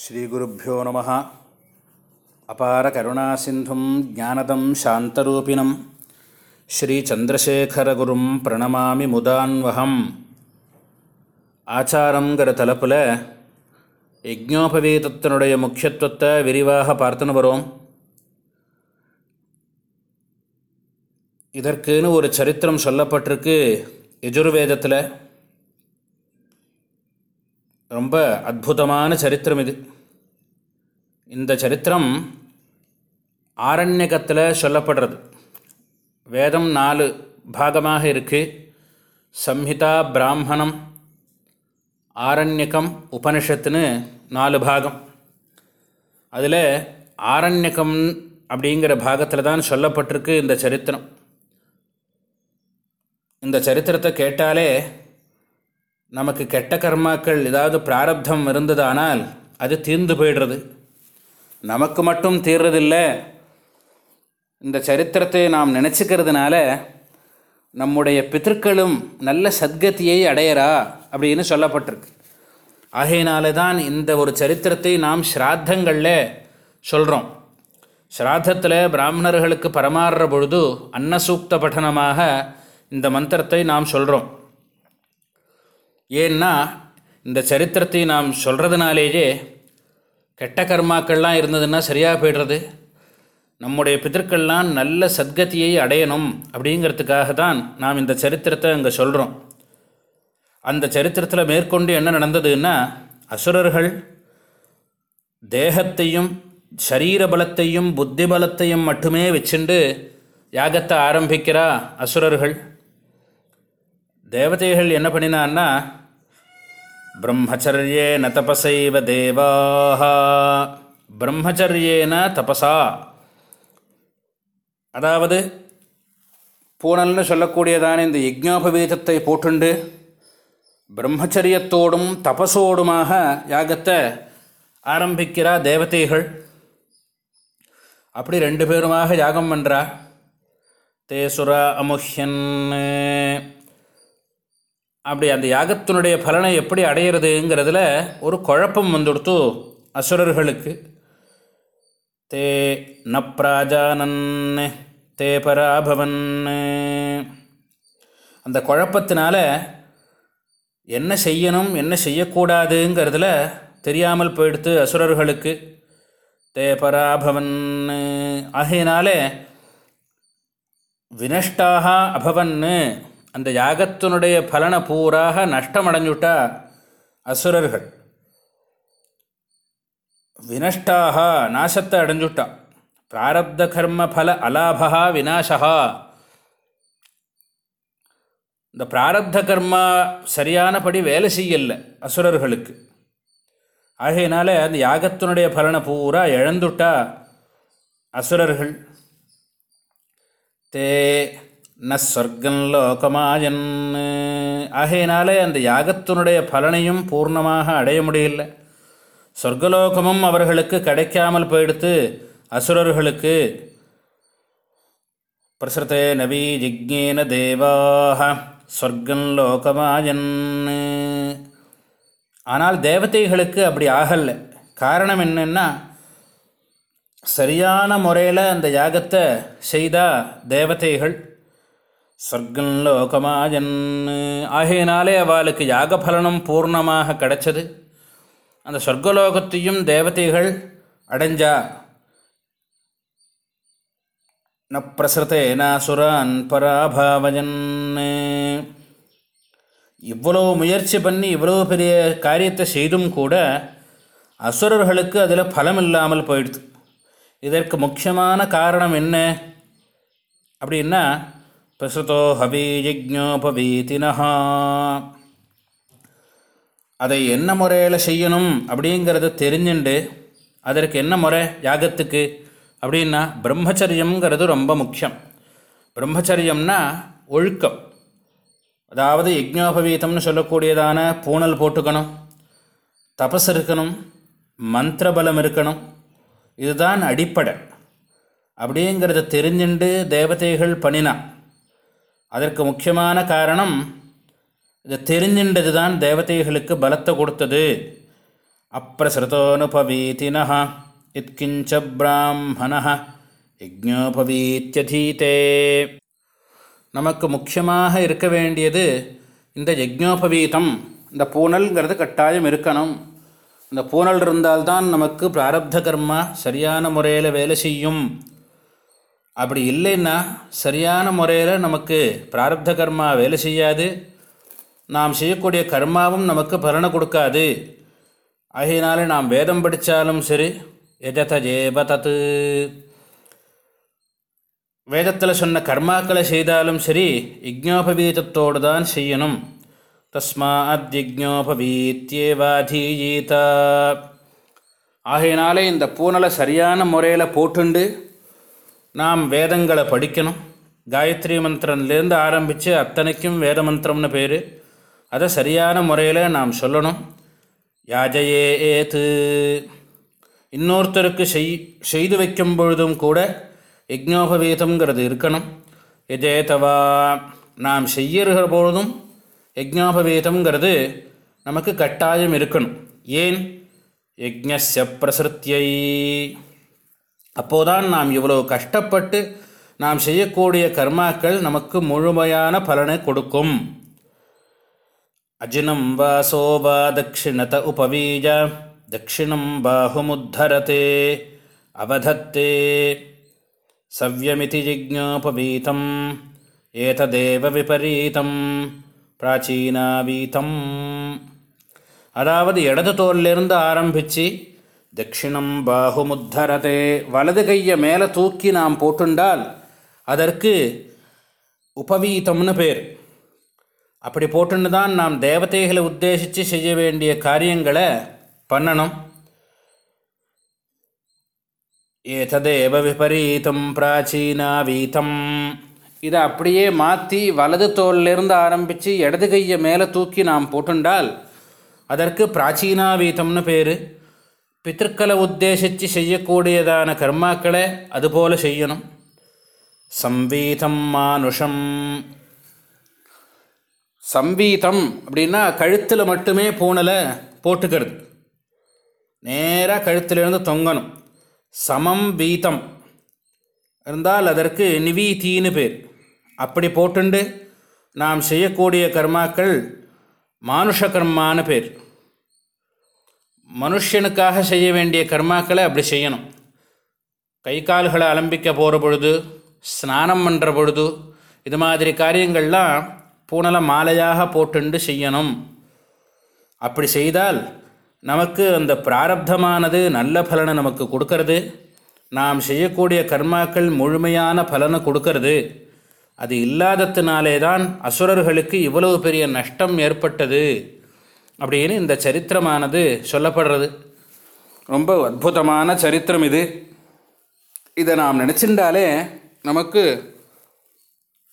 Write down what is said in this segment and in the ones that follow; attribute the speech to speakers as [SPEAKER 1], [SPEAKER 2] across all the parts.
[SPEAKER 1] ஸ்ரீகுருப்போ நம அபார கருணாசிந்தும் ஜானதம் சாந்தரூபிணம். ஸ்ரீச்சந்திரசேகரகுரும் பிரணமாமி முதான்வகம் ஆச்சாரங்கிற தலைப்பில் யஜ்ஞோபவீதத்தினுடைய முக்கியத்துவத்தை விரிவாக பார்த்துன்னு வரும். இதற்குன்னு ஒரு சரித்திரம் சொல்லப்பட்டிருக்கு யஜுர்வேதத்தில். ரொம்ப அற்புதமான சரித்திரம் இது. இந்த சரித்திரம் ஆரண்யகத்தில் சொல்லப்படுறது. வேதம் நாலு பாகமாக இருக்குது சம்ஹிதா பிராமணம் ஆரண்யகம் உபனிஷத்துன்னு நாலு பாகம். அதில் ஆரண்யகம் அப்படிங்கிற பாகத்தில் தான் சொல்லப்பட்டிருக்கு இந்த சரித்திரம். இந்த சரித்திரத்தை கேட்டாலே நமக்கு கெட்ட கர்மாக்கள் ஏதாவது பிராரப்தம் இருந்ததானால் அது தீர்ந்து போயிடுறது. நமக்கு மட்டும் தீர்றதில்லை. இந்த சரித்திரத்தை நாம் நினச்சிக்கிறதுனால நம்முடைய பித்தர்களும் நல்ல சத்கதியை அடையறா அப்படின்னு சொல்லப்பட்டிருக்கு. ஆகையினால தான் இந்த ஒரு சரித்திரத்தை நாம் ஸ்ராத்தங்களில் சொல்கிறோம் ஸ்ராத்தத்தில் பிராமணர்களுக்கு பரமாறுற பொழுது அன்னசூக்த பட்டனமாக இந்த மந்திரத்தை நாம் சொல்கிறோம் ஏன்னா இந்த சரித்திரத்தை நாம் சொல்கிறதுனாலேயே கெட்ட கர்மாக்கள்லாம் இருந்ததுன்னா சரியாக போய்டுறது. நம்முடைய பிதற்கள்லாம் நல்ல சத்கதியை அடையணும் அப்படிங்கிறதுக்காக தான் நாம் இந்த சரித்திரத்தை அங்கே சொல்கிறோம் அந்த சரித்திரத்தில் மேற்கொண்டு என்ன நடந்ததுன்னா அசுரர்கள் தேகத்தையும் சரீர பலத்தையும் புத்தி பலத்தையும் மட்டுமே வச்சுண்டு யாகத்தை ஆரம்பிக்கிறா அசுரர்கள். தேவதைகள் என்ன பண்ணினான்னா பிரம்மச்சரியேன தபசைவ தேவாக பிரம்மச்சரியேன தபசா. அதாவது பூனல்னு சொல்லக்கூடியதான இந்த யஜ்ஞோபவீதத்தை போட்டுண்டு பிரம்மச்சரியத்தோடும் தபசோடுமாக யாகத்தை ஆரம்பிக்கிறா தேவதைகள். அப்படி ரெண்டு பேருமாக யாகம் பண்ணுறா தேசுரா அமுஹ்யன்னு. அப்படி அந்த யாகத்தினுடைய பலனை எப்படி அடையிறதுங்கிறதுல ஒரு குழப்பம் வந்துடுத்து அசுரர்களுக்கு. தே நப்ராஜானன் தே பராபவன் அந்த குழப்பத்தினால என்ன செய்யணும் என்ன செய்யக்கூடாதுங்கிறதுல தெரியாமல் போயிடுத்து அசுரர்களுக்கு. தே பராபவன் ஆகையினாலே வினஷ்டாக அபவன்னு. அந்த யாகத்தினுடைய பலனை பூராக நஷ்டமடைஞ்சுட்டா அசுரர்கள். வினஷ்டாக நாசத்தை அடைஞ்சுட்டா. பிராரப்த கர்ம பல அலாபா வினாசகா இந்த பிராரப்த கர்மா சரியானபடி வேலை செய்யலை அசுரர்களுக்கு. ஆகையினால அந்த யாகத்தினுடைய பலனை பூரா இழந்துட்டா அசுரர்கள். தே ந சொர்க்கம் லோகமாயன். ஆகையினாலே அந்த யாகத்தினுடைய பலனையும் பூர்ணமாக அடைய முடியல. சொர்க்கலோகமும் அவர்களுக்கு கிடைக்காமல் போயிடுத்து அசுரர்களுக்கு பிரசத்தே நபி ஜிக்ஞேன தேவாக சொர்க்கம் லோகமாயன். ஆனால் தேவதைகளுக்கு அப்படி ஆகலை. காரணம் என்னென்னா சரியான முறையில் அந்த யாகத்தை செய்தால் தேவதைகள். சொர்க்கம் லோகமாஜன் ஆகையினாலே அவளுக்கு யாக பலனும் பூர்ணமாக கிடைச்சது அந்த சொர்க்கலோகத்தையும் தேவதைகள் அடைஞ்சா ந பிரசத்தேனாசுரான் பராபாவஜன் இவ்வளோ முயற்சி பண்ணி இவ்வளோ பெரிய காரியத்தை செய்தும் கூட அசுரர்களுக்கு அதில் பலம் இல்லாமல் போயிடுது இதற்கு முக்கியமான காரணம் என்ன அப்படின்னா பிரசுதோ ஹபீஜிஜோபவீதினஹா அதை என்ன முறையில் செய்யணும் அப்படிங்கிறத தெரிஞ்சுண்டு அதற்கு என்ன முறை? யாகத்துக்கு? அப்படின்னா பிரம்மச்சரியம்ங்கிறது ரொம்ப முக்கியம். பிரம்மச்சரியம்னா ஒழுக்கம். அதாவது யஜ்ஞோபவீதம்னு சொல்லக்கூடியதான பூணல் போட்டுக்கணும் தபஸ் இருக்கணும் மந்திரபலம் இருக்கணும் இதுதான் அடிப்படை. அப்படிங்கிறத தெரிஞ்சுண்டு தேவதைகள் பண்ணினான் அதற்கு முக்கியமான காரணம் இதை தெரிஞ்சின்றது தான் தேவதைகளுக்கு பலத்தை கொடுத்தது. அப்பிரசருத்தோனுபவீதினः இத்கிஞ்ச பிராமணா யஜ்ஞோபவீத்தியதீதே நமக்கு முக்கியமாக இருக்க வேண்டியது இந்த யஜ்ஞோபவீதம். இந்த பூனல்ங்கிறது கட்டாயம் இருக்கணும். இந்த பூனல் இருந்தால்தான் நமக்கு பிராரப்த கர்மா சரியான முறையில் வேலை செய்யும். அப்படி இல்லைன்னா சரியான முறையில் நமக்கு பிராரப்த கர்மா வேலை செய்யாது. நாம் செய்யக்கூடிய கர்மாவும் நமக்கு பலனை கொடுக்காது. ஆகையினாலே நாம் வேதம் படித்தாலும் சரி எஜத ஜேப தத்து. வேதத்தில் சொன்ன கர்மாக்களை செய்தாலும் சரி யஜ்ஞோபவீதத்தோடு தான் செய்யணும். தஸ்மாத் யஜ்ஞோபவீத்தியேவாதீயீத ஆகையினாலே இந்த பூனலை சரியான முறையில் போட்டுண்டு நாம் வேதங்களை படிக்கணும். காயத்ரி மந்திரம்லேருந்து ஆரம்பித்து அத்தனைக்கும் வேத மந்திரம்னு பேர். அதை சரியான முறையில் நாம் சொல்லணும். யாஜயே ஏத்து இன்னொருத்தருக்கு செய் செய்து வைக்கும் பொழுதும் கூட யஜ்ஞோபவீதங்கிறது இருக்கணும். எஜேதவா நாம் செய்யற பொழுதும் யஜ்ஞோபவீதங்கிறது நமக்கு கட்டாயம் இருக்கணும். ஏன்? யஜ்ஞ பிரசிருத்தியை அப்போதான் நாம் இவ்வளோ கஷ்டப்பட்டு நாம் செய்யக்கூடிய கர்மாக்கள் நமக்கு முழுமையான பலனை கொடுக்கும். அஜினம் வா சோபா தட்சிணத உபவீஜ தட்சிணம் பாகுமுத்தரதே அவதத்தே. சவ்யமிதி ஜிஜ்ஞோபவீதம் ஏததேவ விபரீதம் பிராச்சீனாவீதம். அதாவது இடது தோல்லிருந்து ஆரம்பித்து தட்சிணம் பாகுமுத்தரதே வலது கையை மேலே தூக்கி நாம் போட்டுண்டால் அதற்கு உபவீதம்னு பேர். அப்படி போட்டுன்னு தான் நாம் தேவதைகளை உத்தேசித்து செய்ய வேண்டிய காரியங்களை பண்ணணும். ஏததேவ விபரீதம் பிராச்சீனாவீதம் இதை அப்படியே மாற்றி வலது தோல்லிருந்து ஆரம்பித்து இடது கையை மேலே தூக்கி நாம் போட்டுண்டால் அதற்கு பிராச்சீனா வீதம்னு பேர். பித்திருக்களை உத்தேசித்து செய்யக்கூடியதான கர்மாக்களை அதுபோல் செய்யணும். சம்வீதம் மானுஷம். சம்வீதம் அப்படின்னா கழுத்தில் மட்டுமே பூனலை போட்டுக்கிறது. நேராக கழுத்திலிருந்து தொங்கணும். சமம் வீதம். இருந்தால் அதற்கு நிவீத்தின்னு பேர். அப்படி போட்டுண்டு நாம் செய்யக்கூடிய கர்மாக்கள் மானுஷ கர்மான்னு பேர். மனுஷனுக்காக செய்ய வேண்டிய கர்மாக்களை அப்படி செய்யணும். கை கால்களை அலம்பிக்க போகிற பொழுது ஸ்நானம் பண்ணுற பொழுது இது மாதிரி காரியங்கள்லாம் பூனலை மாலையாக போட்டுண்டு செய்யணும். அப்படி செய்தால் நமக்கு அந்த பிராரப்தமானது நல்ல பலனை நமக்கு கொடுக்கறது. நாம் செய்யக்கூடிய கர்மாக்கள் முழுமையான பலனை கொடுக்கறது. அது இல்லாததுனாலே தான் அசுரர்களுக்கு இவ்வளவு பெரிய நஷ்டம் ஏற்பட்டது. அப்படின்னு இந்த சரித்திரமானது சொல்லப்படுறது. ரொம்ப அற்புதமான சரித்திரம் இது. இதை நாம் நினச்சிருந்தாலே நமக்கு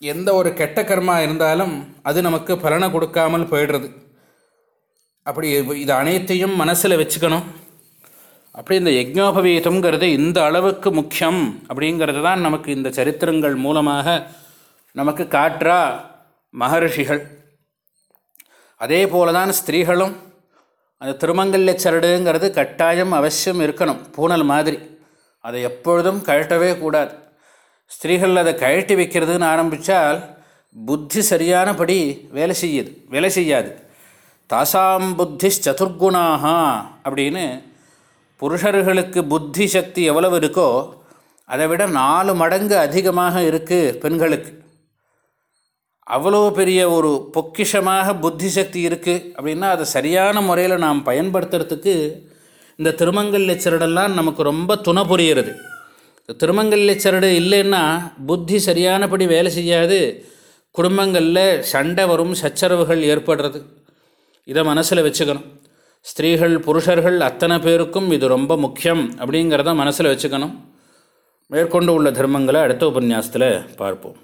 [SPEAKER 1] எந்த ஒரு கெட்ட கர்மா இருந்தாலும் அது நமக்கு பலனை கொடுக்காமல் போயிடுறது. அப்படி இது அனைத்தையும் மனசில் வச்சுக்கணும். அப்படி இந்த யஜ்ஞோபவீதங்கிறது இந்த அளவுக்கு முக்கியம் அப்படிங்கிறது தான் நமக்கு இந்த சரித்திரங்கள் மூலமாக நமக்கு காற்றா மகர்ஷிகள் அதே போல தான் ஸ்திரீகளும் அந்த திருமங்கல்ய சரடுங்கிறது கட்டாயம் அவசியம் இருக்கணும் பூனல் மாதிரி. அதை எப்பொழுதும் கழட்டவே கூடாது. ஸ்திரீகள் அதை கழட்டி வைக்கிறதுன்னு ஆரம்பித்தால் புத்தி சரியானபடி வேலை செய்யுது வேலை செய்யாது. தாசாம் புத்தி சதுர்குணாக அப்படின்னு புருஷர்களுக்கு புத்தி சக்தி எவ்வளவு இருக்கோ அதை விட நாலு மடங்கு அதிகமாக இருக்குது பெண்களுக்கு. அவ்வளோ பெரிய ஒரு பொக்கிஷமாக புத்தி சக்தி இருக்குது அப்படின்னா அதை சரியான முறையில் நாம் பயன்படுத்துறதுக்கு இந்த திருமங்கல்ய சரடெல்லாம் நமக்கு ரொம்ப துணை புரிகிறது. திருமங்கல்ய சரடு இல்லைன்னா புத்தி சரியானபடி வேலை செய்யாது. குடும்பங்களில் சண்டை வரும் சச்சரவுகள் ஏற்படுறது. இதை மனசில் வச்சுக்கணும். ஸ்திரீகள் புருஷர்கள் அத்தனை பேருக்கும் இது ரொம்ப முக்கியம் அப்படிங்கிறத மனசில் வச்சுக்கணும். மேற்கொண்டு உள்ள தர்மங்களை அடுத்த உபன்யாசத்தில் பார்ப்போம்.